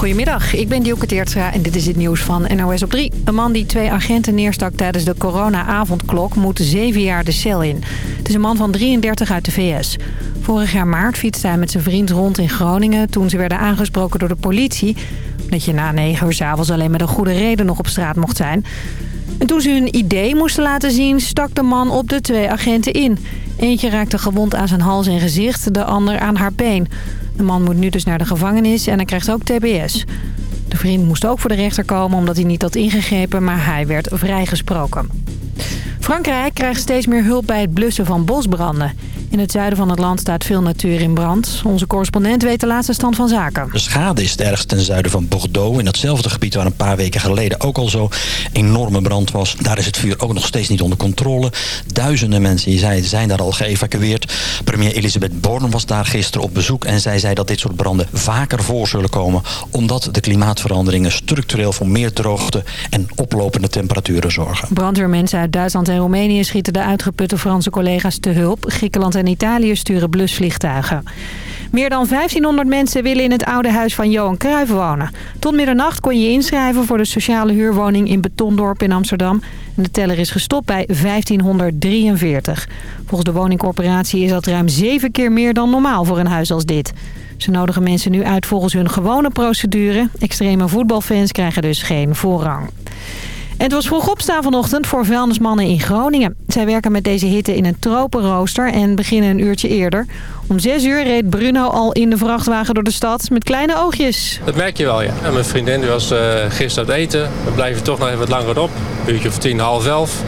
Goedemiddag, ik ben Dielke Teertstra en dit is het nieuws van NOS op 3. Een man die twee agenten neerstak tijdens de corona-avondklok moet zeven jaar de cel in. Het is een man van 33 uit de VS. Vorig jaar maart fietste hij met zijn vriend rond in Groningen... toen ze werden aangesproken door de politie... dat je na negen uur s'avonds alleen met een goede reden nog op straat mocht zijn. En toen ze hun idee moesten laten zien, stak de man op de twee agenten in. Eentje raakte gewond aan zijn hals en gezicht, de ander aan haar been. De man moet nu dus naar de gevangenis en hij krijgt ook tbs. De vriend moest ook voor de rechter komen omdat hij niet had ingegrepen, maar hij werd vrijgesproken. Frankrijk krijgt steeds meer hulp bij het blussen van bosbranden. In het zuiden van het land staat veel natuur in brand. Onze correspondent weet de laatste stand van zaken. De schade is het ergst ten zuiden van Bordeaux. In datzelfde gebied waar een paar weken geleden ook al zo enorme brand was. Daar is het vuur ook nog steeds niet onder controle. Duizenden mensen, zei, zijn daar al geëvacueerd. Premier Elisabeth Borne was daar gisteren op bezoek. En zij zei dat dit soort branden vaker voor zullen komen. Omdat de klimaatveranderingen structureel voor meer droogte en oplopende temperaturen zorgen. Brandweermensen uit Duitsland en Roemenië schieten de uitgeputte Franse collega's te hulp. Griekenland en Italië sturen blusvliegtuigen. Meer dan 1500 mensen willen in het oude huis van Johan Cruijff wonen. Tot middernacht kon je inschrijven voor de sociale huurwoning in Betondorp in Amsterdam. De teller is gestopt bij 1543. Volgens de woningcorporatie is dat ruim zeven keer meer dan normaal voor een huis als dit. Ze nodigen mensen nu uit volgens hun gewone procedure. Extreme voetbalfans krijgen dus geen voorrang. Het was vroeg opstaan vanochtend voor vuilnismannen in Groningen. Zij werken met deze hitte in een tropenrooster en beginnen een uurtje eerder. Om 6 uur reed Bruno al in de vrachtwagen door de stad met kleine oogjes. Dat merk je wel, ja. Mijn vriendin was uh, gisteren aan het eten. We blijven toch nog even wat langer op. Een uurtje of tien, half elf.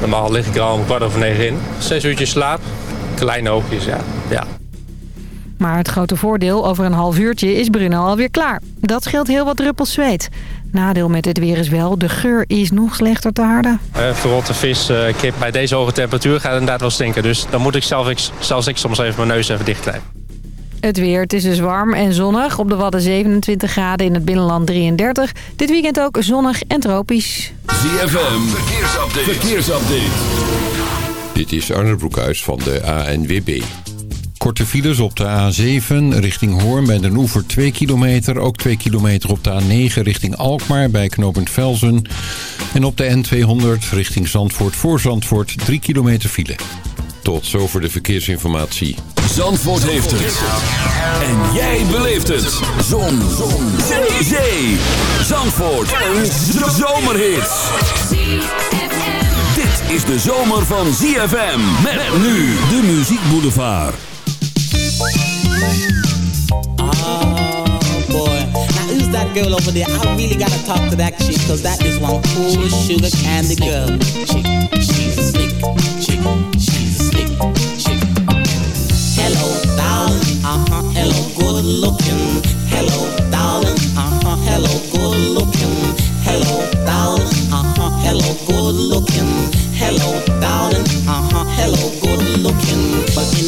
Normaal lig ik er al om kwart over negen in. Zes uurtjes slaap. Kleine oogjes, ja. ja. Maar het grote voordeel, over een half uurtje is Bruno alweer klaar. Dat scheelt heel wat druppels zweet. Nadeel met het weer is wel, de geur is nog slechter te harden. Uh, verrotte vis, uh, kip bij deze hoge temperatuur gaat inderdaad wel stinken. Dus dan moet ik zelf, ik, zelfs ik soms even mijn neus even dichtknijpen. Het weer, het is dus warm en zonnig. Op de Wadden 27 graden, in het binnenland 33. Dit weekend ook zonnig en tropisch. ZFM, verkeersupdate. verkeersupdate. Dit is Arne Broekhuis van de ANWB. Korte files op de A7 richting Hoorn bij Den Oever 2 kilometer. Ook 2 kilometer op de A9 richting Alkmaar bij knooppunt Velzen. En op de N200 richting Zandvoort voor Zandvoort 3 kilometer file. Tot zover de verkeersinformatie. Zandvoort heeft het. En jij beleeft het. Zon. Zon. Zee. Zee. Zandvoort. Een zomerhit. Dit is de zomer van ZFM. Met nu de Muziek Boulevard. Oh boy. Now who's that girl over there? I really gotta talk to that chick, cause that is one cool sugar candy girl. Chick, she's a slick chick, she's a slick chick. Hello, darling, uh-huh, hello, good looking. Hello, darling, uh-huh, hello, good looking. Hello, darling, uh-huh, hello, good looking. Hello, darling, uh-huh, hello, good looking. But in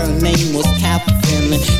Her name was Catherine.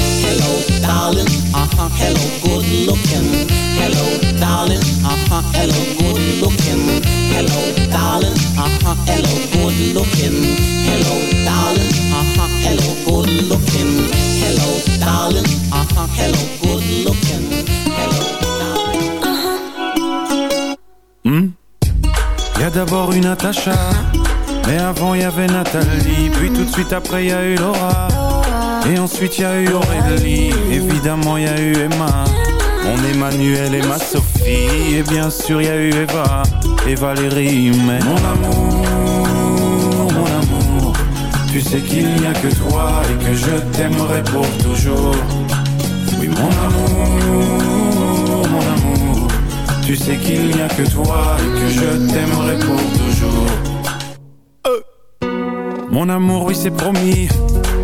hello, darling, uh-huh, hello, good looking. Hello, darling, uh-huh, hello, good looking. Hello, darling, uh-huh, hello, good looking. Hello, darling, uh-huh, hello, good looking. Hello, darling, uh-huh, hello, good looking. Hello, darling. Hmm? Y a d'abord une Natacha, mais avant y avait Nathalie, puis tout de suite après y a eu Laura, et ensuite y a eu Aurélie, évidemment y a eu Emma. Mon Emmanuel et ma Sophie. Et bien sûr y a eu Eva et Valérie. Mais mon amour, mon amour Tu sais qu'il n'y a que toi Et que je t'aimerai pour toujours. Oui mon amour, mon amour Tu sais qu'il n'y a que toi Et que je t'aimerai pour toujours. Euh. Mon amour oui c'est promis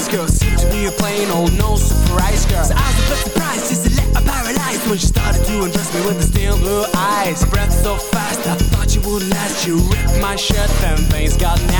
To wise girl, seemed to be a plain old oh, no surprise girl. So I was a bit surprised, just a little paralyzed when she started to undress me with the steel blue eyes. Breath so fast, I thought you would last. You ripped my shirt, then things got nasty.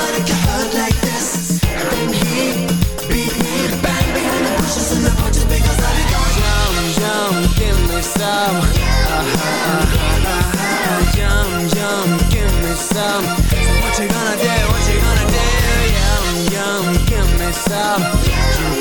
some. Uh-huh, uh-huh, uh-huh. Yum yum, give me some. So what you gonna do? What you gonna do? Yum yum, give me some.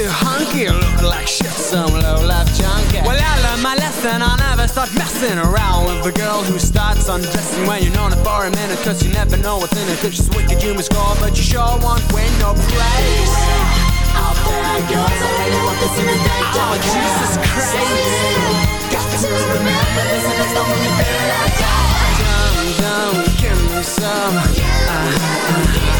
Too hunky, look like shit, some low life junkie. Well, I learned my lesson, I'll never start messing around with a girl who starts undressing when you're known it for a minute, cause you never know what's in it. If she's wicked, you must score, but you sure won't win no praise. Out there goes, I really want this in the day. Oh, Jesus Christ. Got to remember this, and it's the only thing I got. Yum, yum, give me some. Uh-huh, uh-huh, uh-huh.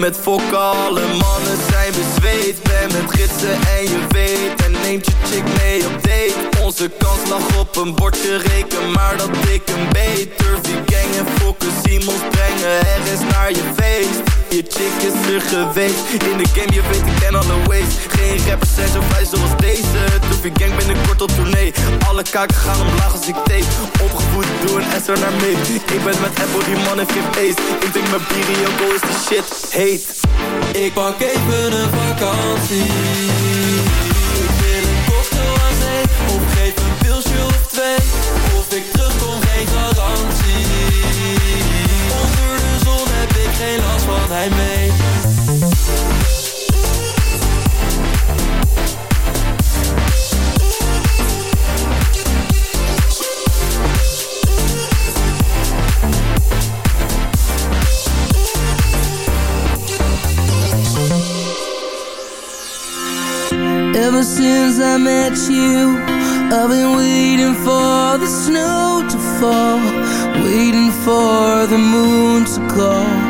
met focale alle mannen zijn bezweet. Ben met gidsen en je weet, en neemt je chick mee op date. Onze kans lag op een bordje reken, maar dat ik een beter. Gang en ergens naar je feest Je chick is er geweest. In de game, je weet ik ken alle ways. Geen rappers zijn zo vrij zoals deze. Doef je gang binnenkort op tournee. Alle kaken gaan omlaag als ik tape. Opgevoed door een SR naar mee Ik ben met Apple, die man heeft geen feest Ik drink mijn bier en is de shit. Heet. Ik pak even een vakantie. Hij mee Ever since I met you I've been waiting for the snow to fall Waiting for the moon to call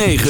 9.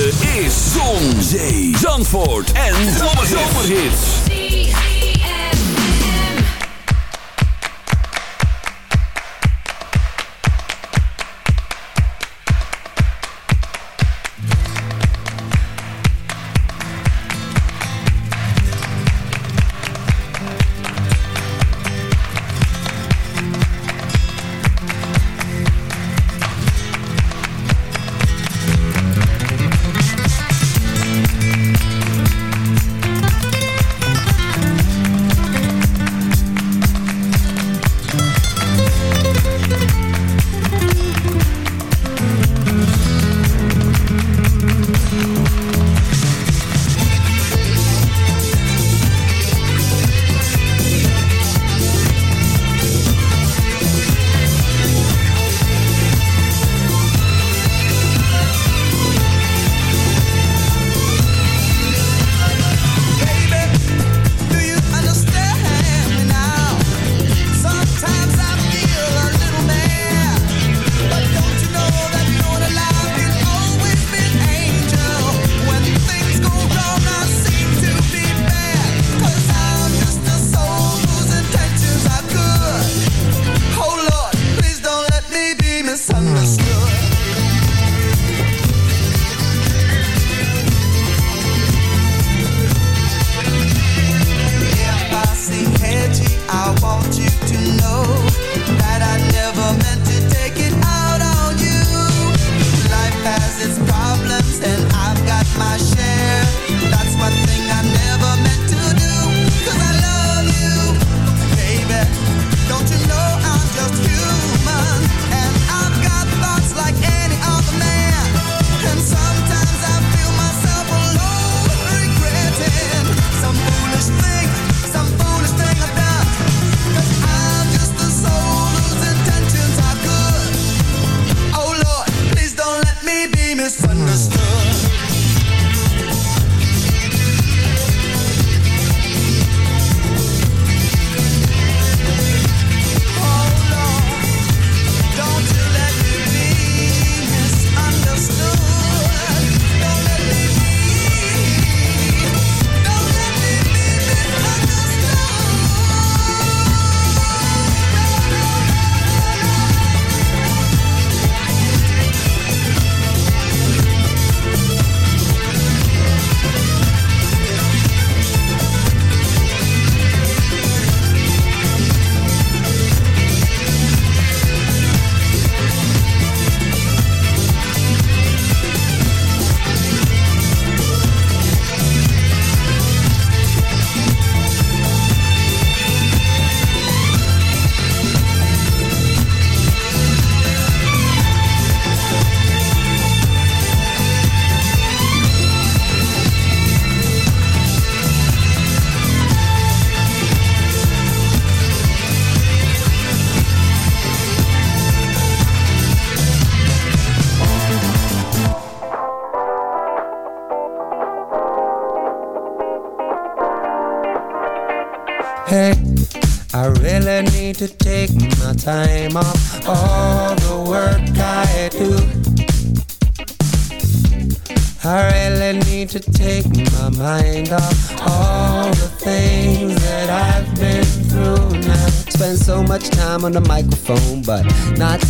Time off all the work I do. I really need to take my mind off all the things that I've been through now. Spend so much time on the microphone, but not.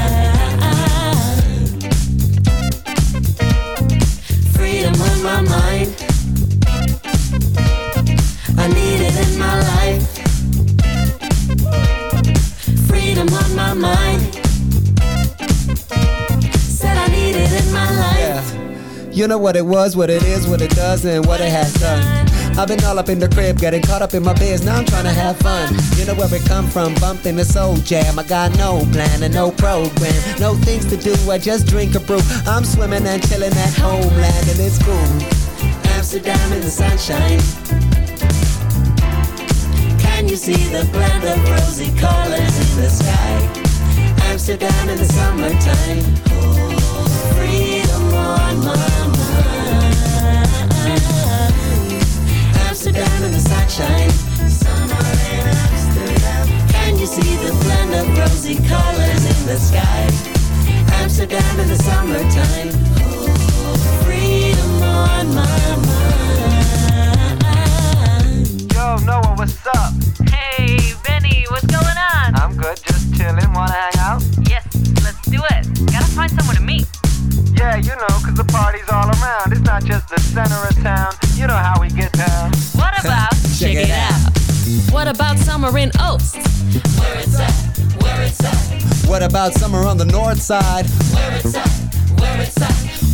My mind. I need it in my life. Freedom on my mind. Said I need it in my life. Yeah. You know what it was, what it is, what it does, and what it has done. I've been all up in the crib, getting caught up in my biz. Now I'm trying to have fun. You know where it come from, bumping the soul jam. I got no plan and no program, no things to do. I just drink a brew. I'm swimming and chilling at homeland, and in the sunshine. Can you see the blend of rosy colors in the sky? Amsterdam in the summertime. Oh, freedom on my mind. Amsterdam in the sunshine. Summer in Amsterdam. Can you see the blend of rosy colors in the sky? Amsterdam in the summertime. What about, Check it. Got to find someone to meet. Yeah you know cuz the party's all around. It's not just the center of town. You know how we get out. What about summer in Oaks? Where it's at, where it's at, What about summer on the north side? where it's at, where it's at,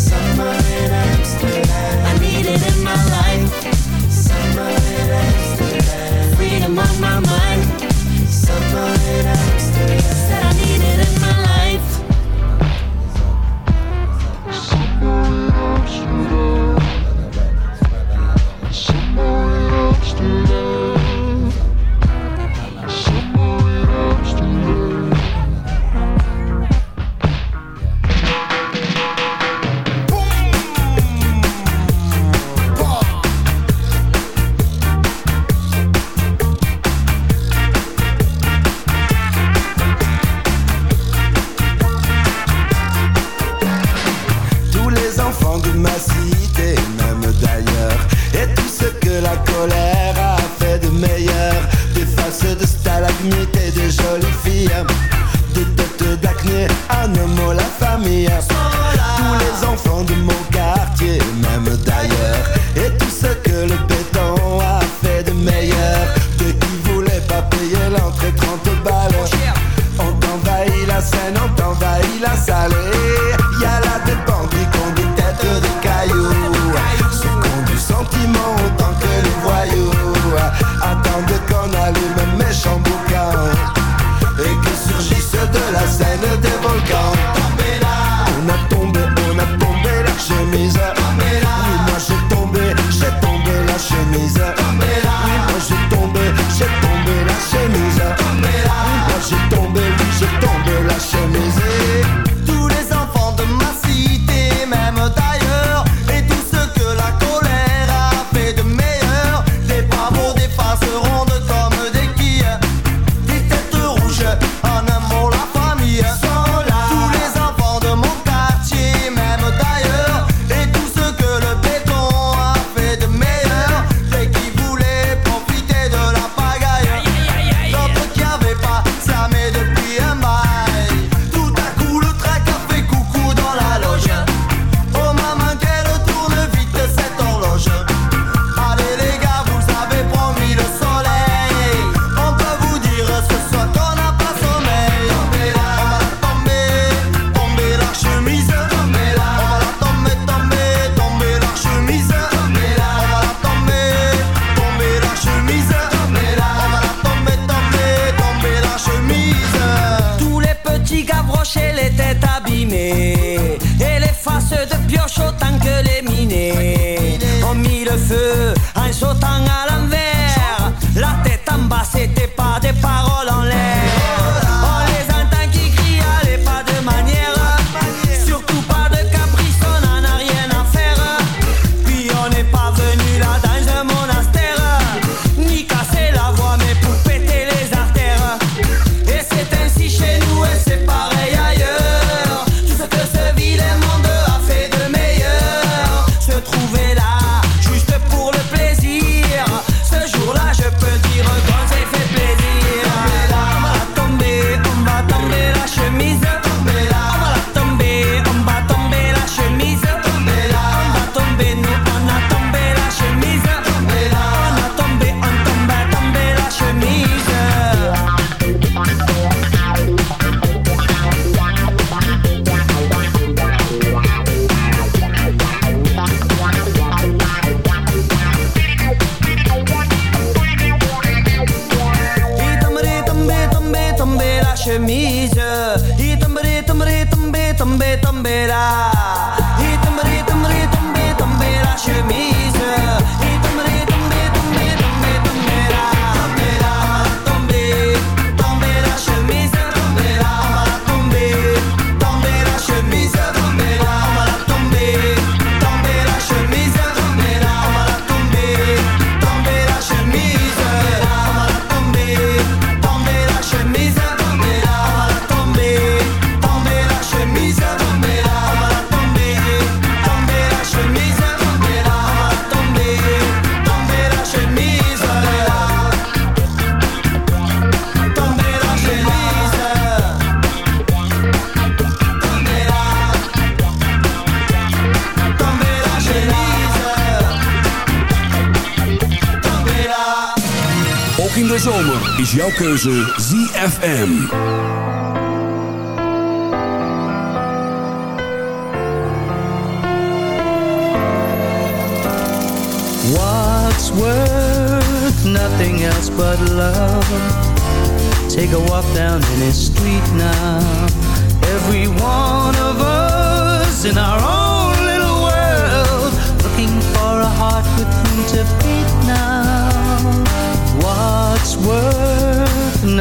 Summer in Amsterdam. I need it in my life. Summer in Amsterdam. Freedom on my mind. jouw keuze ZFM. What's worth nothing else but love? Take a walk down any street now. Every one of us in our own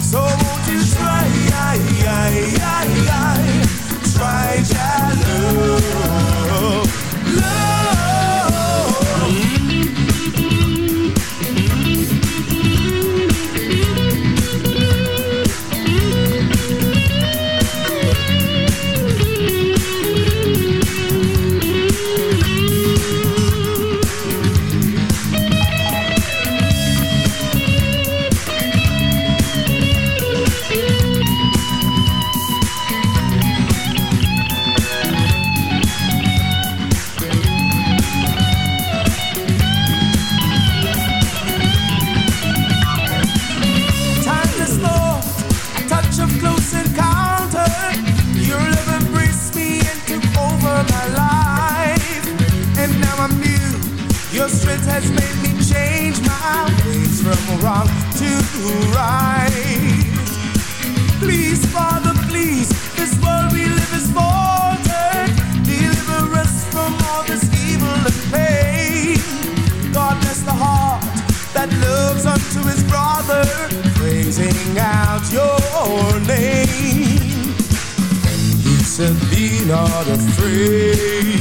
So said, be not afraid.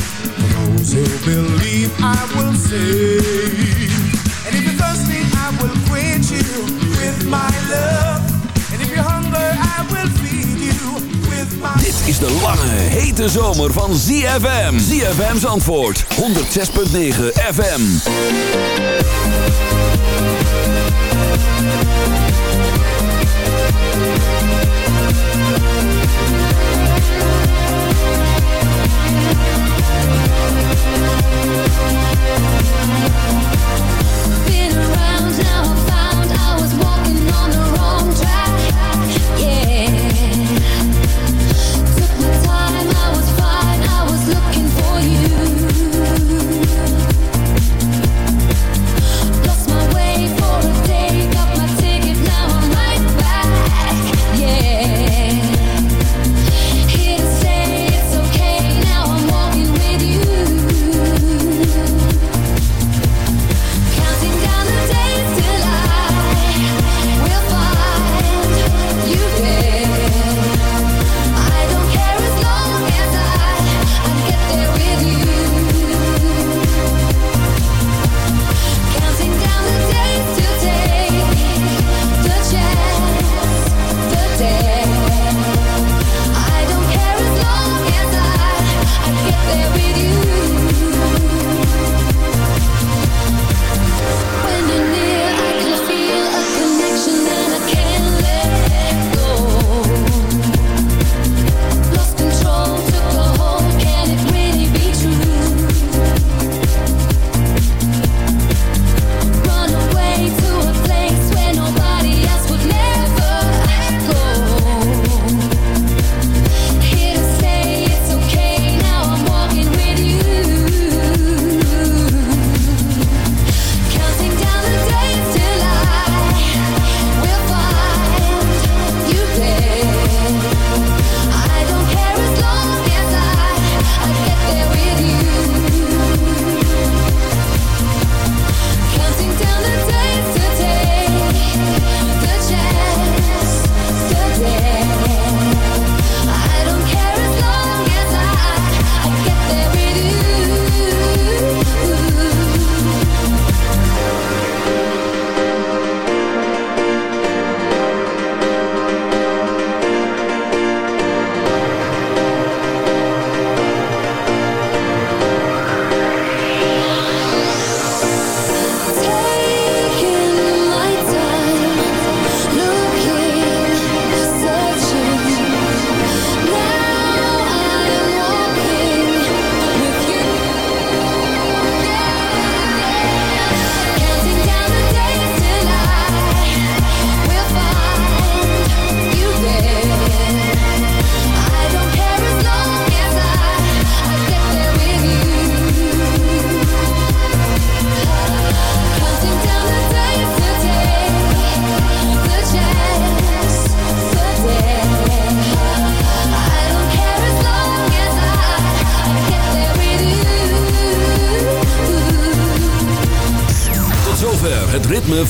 For those who believe, I will save. And if you're thirsty, I will quench you with my love. And if you're hungry, I will feed you with my... Dit is de lange, hete zomer van ZFM. ZFM's antwoord, 106.9 FM.